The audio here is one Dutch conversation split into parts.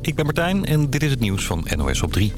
ik ben Martijn en dit is het nieuws van NOS op 3.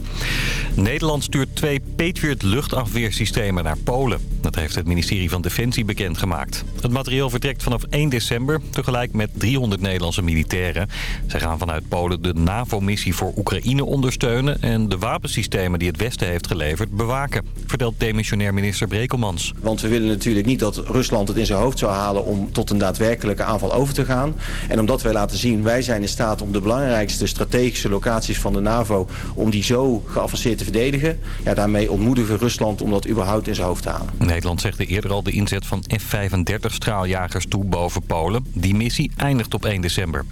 Nederland stuurt twee Patriot luchtafweersystemen naar Polen. Dat heeft het ministerie van Defensie bekendgemaakt. Het materieel vertrekt vanaf 1 december, tegelijk met 300 Nederlandse militairen. Zij gaan vanuit Polen de NAVO-missie voor Oekraïne ondersteunen... en de wapensystemen die het Westen heeft geleverd bewaken, vertelt demissionair minister Brekelmans. Want we willen natuurlijk niet dat Rusland het in zijn hoofd zou halen om tot een daadwerkelijke aanval over te gaan. En omdat wij laten zien, wij zijn in staat om de belangrijkste strategische locaties van de NAVO... om die zo geavanceerd te verdedigen. Ja, daarmee ontmoedigen Rusland om dat überhaupt in zijn hoofd te halen. Nederland zegde eerder al de inzet van F-35 straaljagers toe boven Polen. Die missie eindigt op 1 december.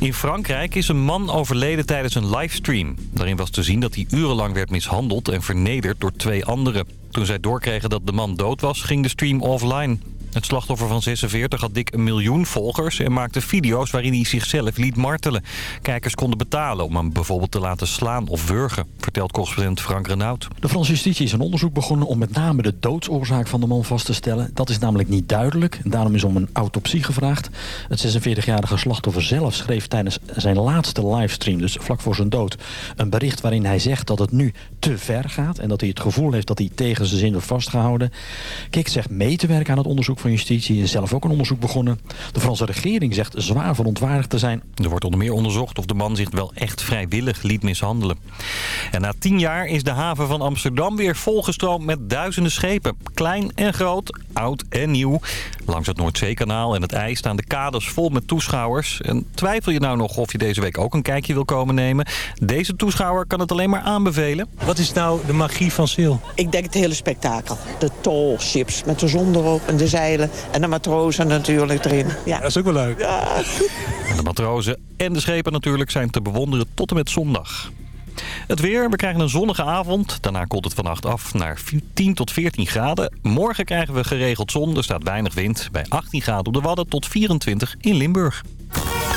In Frankrijk is een man overleden tijdens een livestream. Daarin was te zien dat hij urenlang werd mishandeld en vernederd door twee anderen. Toen zij doorkregen dat de man dood was, ging de stream offline. Het slachtoffer van 46 had dik een miljoen volgers en maakte video's waarin hij zichzelf liet martelen. Kijkers konden betalen om hem bijvoorbeeld te laten slaan of wurgen, vertelt correspondent Frank Renaud. De Franse justitie is een onderzoek begonnen om met name de doodsoorzaak van de man vast te stellen. Dat is namelijk niet duidelijk en daarom is om een autopsie gevraagd. Het 46-jarige slachtoffer zelf schreef tijdens zijn laatste livestream, dus vlak voor zijn dood, een bericht waarin hij zegt dat het nu te ver gaat en dat hij het gevoel heeft dat hij tegen zijn zin wordt vastgehouden. Kik zegt mee te werken aan het onderzoek van Justitie is zelf ook een onderzoek begonnen. De Franse regering zegt zwaar verontwaardigd te zijn. Er wordt onder meer onderzocht of de man zich wel echt vrijwillig liet mishandelen. En na tien jaar is de haven van Amsterdam weer volgestroomd met duizenden schepen. Klein en groot, oud en nieuw. Langs het Noordzeekanaal en het IJ staan de kaders vol met toeschouwers. En twijfel je nou nog of je deze week ook een kijkje wil komen nemen? Deze toeschouwer kan het alleen maar aanbevelen. Wat is nou de magie van Sil? Ik denk het hele spektakel. De tolships met de zon erop en de zeilen en de matrozen natuurlijk erin. Ja. Dat is ook wel leuk. Ja. De matrozen en de schepen natuurlijk zijn te bewonderen tot en met zondag. Het weer, we krijgen een zonnige avond. Daarna koelt het vannacht af naar 10 tot 14 graden. Morgen krijgen we geregeld zon, er staat weinig wind. Bij 18 graden op de Wadden tot 24 in Limburg.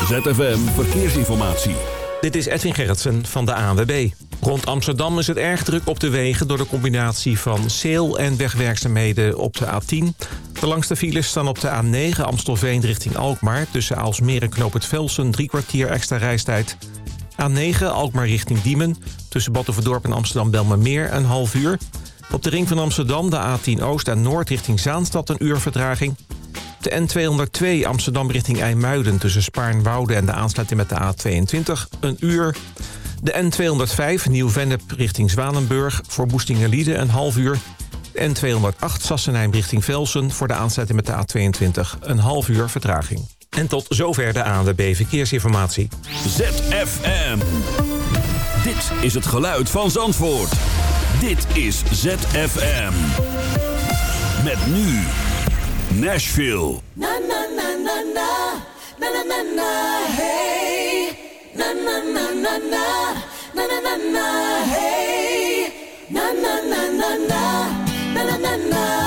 ZFM Verkeersinformatie. Dit is Edwin Gerritsen van de ANWB. Rond Amsterdam is het erg druk op de wegen... door de combinatie van sale- en wegwerkzaamheden op de A10. De langste files staan op de A9 Amstelveen richting Alkmaar... tussen Aalsmeer en Knoop het Velsen, drie kwartier extra reistijd. A9 Alkmaar richting Diemen, tussen Battenverdorp en Amsterdam-Belmermeer een half uur. Op de ring van Amsterdam de A10 Oost en Noord richting Zaanstad een uur vertraging. De N202 Amsterdam richting IJmuiden tussen Spaarnwoude en de aansluiting met de A22 een uur... De N205 Nieuw-Vennep richting Zwanenburg voor Boestingerliede een half uur. De N208 Sassenheim richting Velsen voor de aansluiting met de A22 een half uur vertraging. En tot zover de ANWB Verkeersinformatie. ZFM. Dit is het geluid van Zandvoort. Dit is ZFM. Met nu Nashville. Na na na na na. Na na na na. Hey. Na na na na na. Na na na na. Hey. Na na na na na. Na na na na.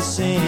Same.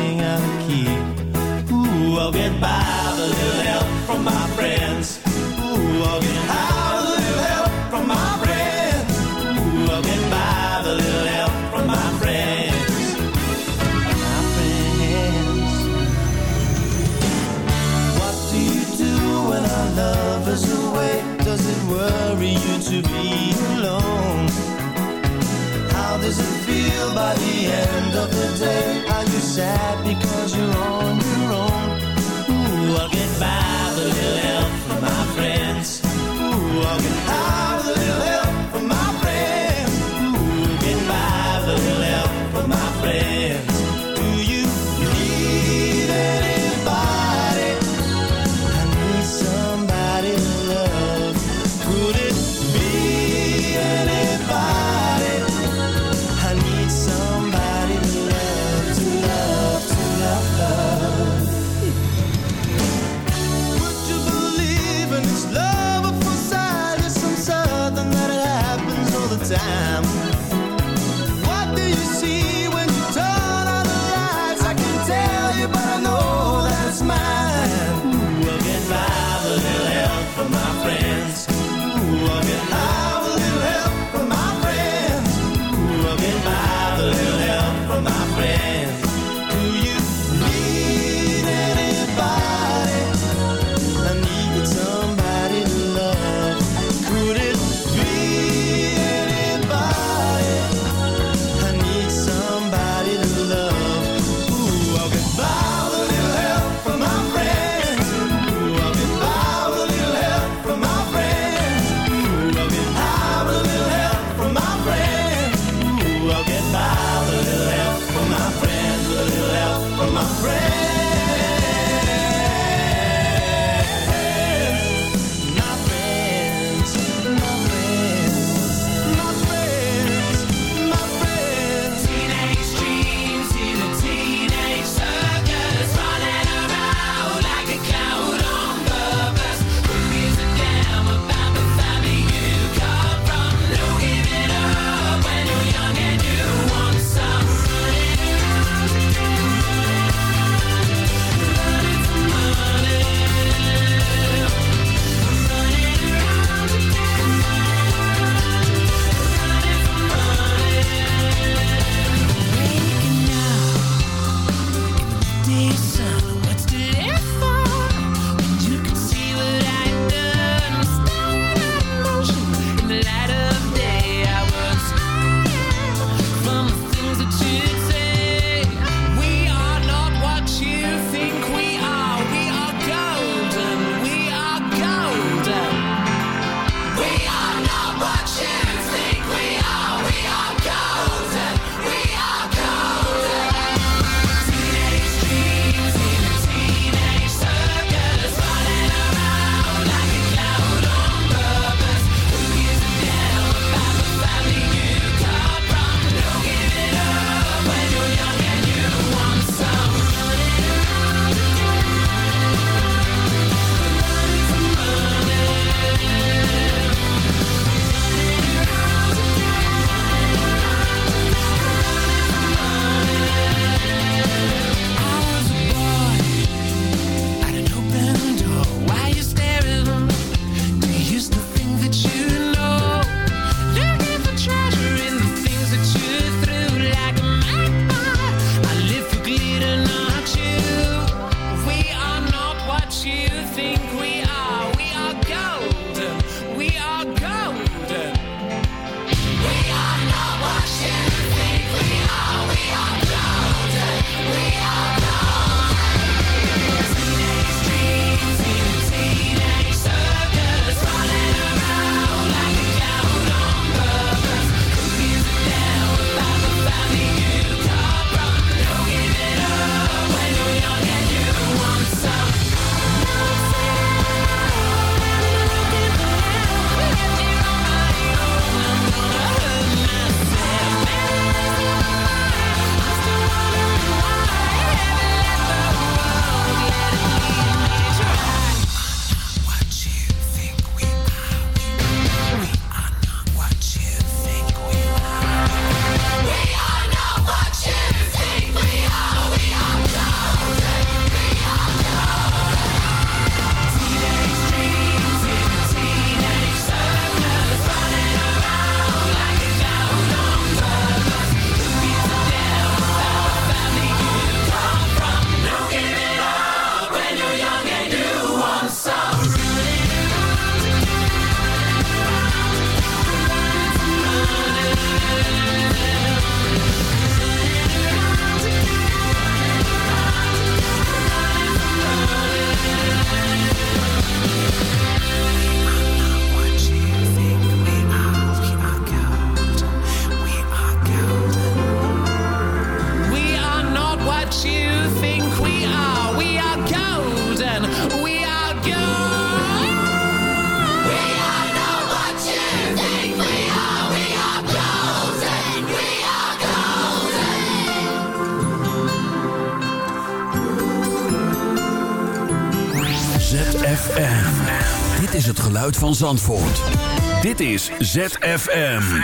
Dit is ZFM.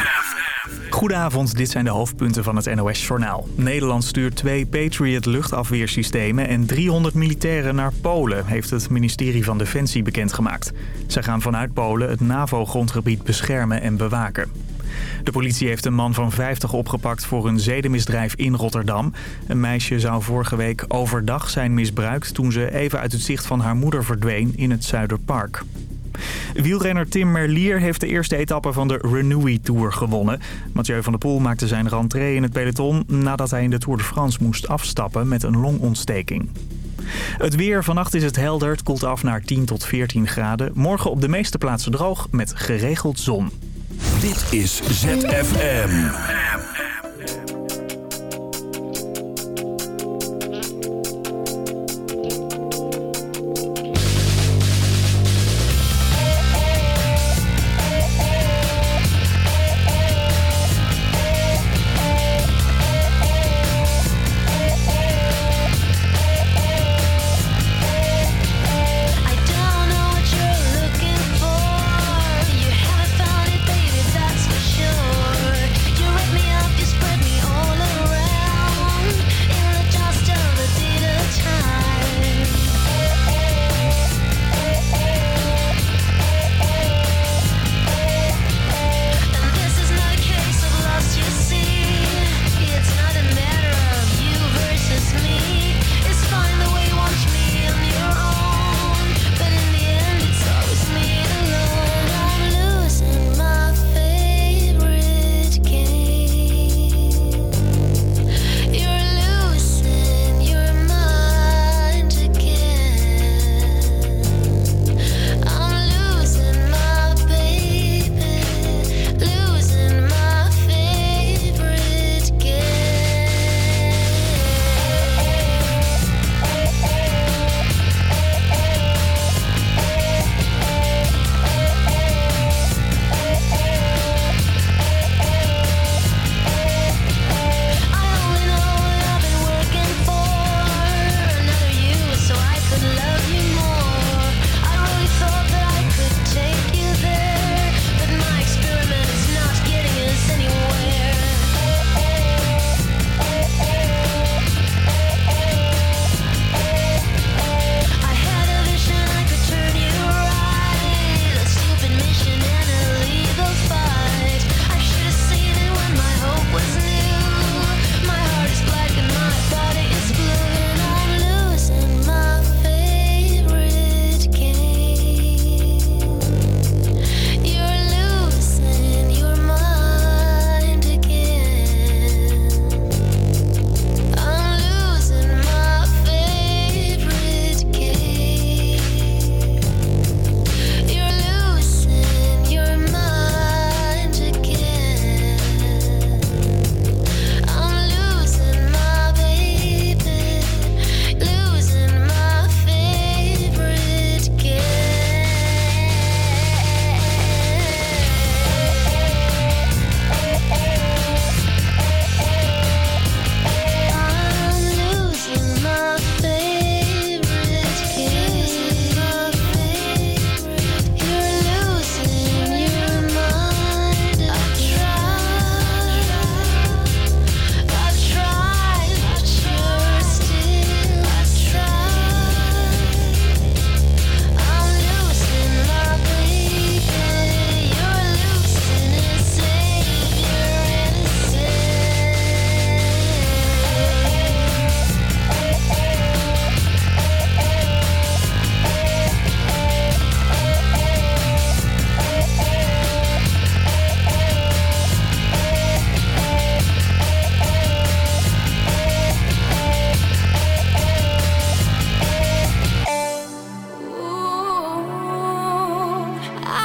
Goedenavond, dit zijn de hoofdpunten van het NOS-journaal. Nederland stuurt twee Patriot luchtafweersystemen en 300 militairen naar Polen, heeft het ministerie van Defensie bekendgemaakt. Zij gaan vanuit Polen het NAVO-grondgebied beschermen en bewaken. De politie heeft een man van 50 opgepakt voor een zedenmisdrijf in Rotterdam. Een meisje zou vorige week overdag zijn misbruikt toen ze even uit het zicht van haar moeder verdween in het Zuiderpark. Wielrenner Tim Merlier heeft de eerste etappe van de Renewy Tour gewonnen. Mathieu van der Poel maakte zijn rentree in het peloton nadat hij in de Tour de France moest afstappen met een longontsteking. Het weer, vannacht is het helder, het koelt af naar 10 tot 14 graden. Morgen op de meeste plaatsen droog met geregeld zon. Dit is ZFM.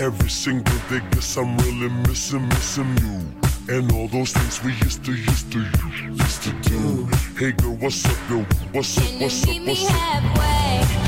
Every single day, guess I'm really missing, missing you. And all those things we used to, used to, used to do. Hey girl, what's up, yo? What's up, what's up, what's up? halfway, right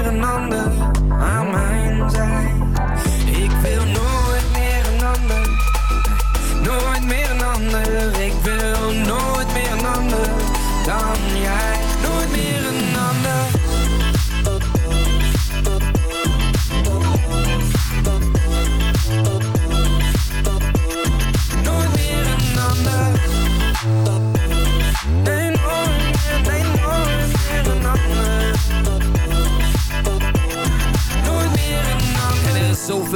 don't know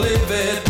live it.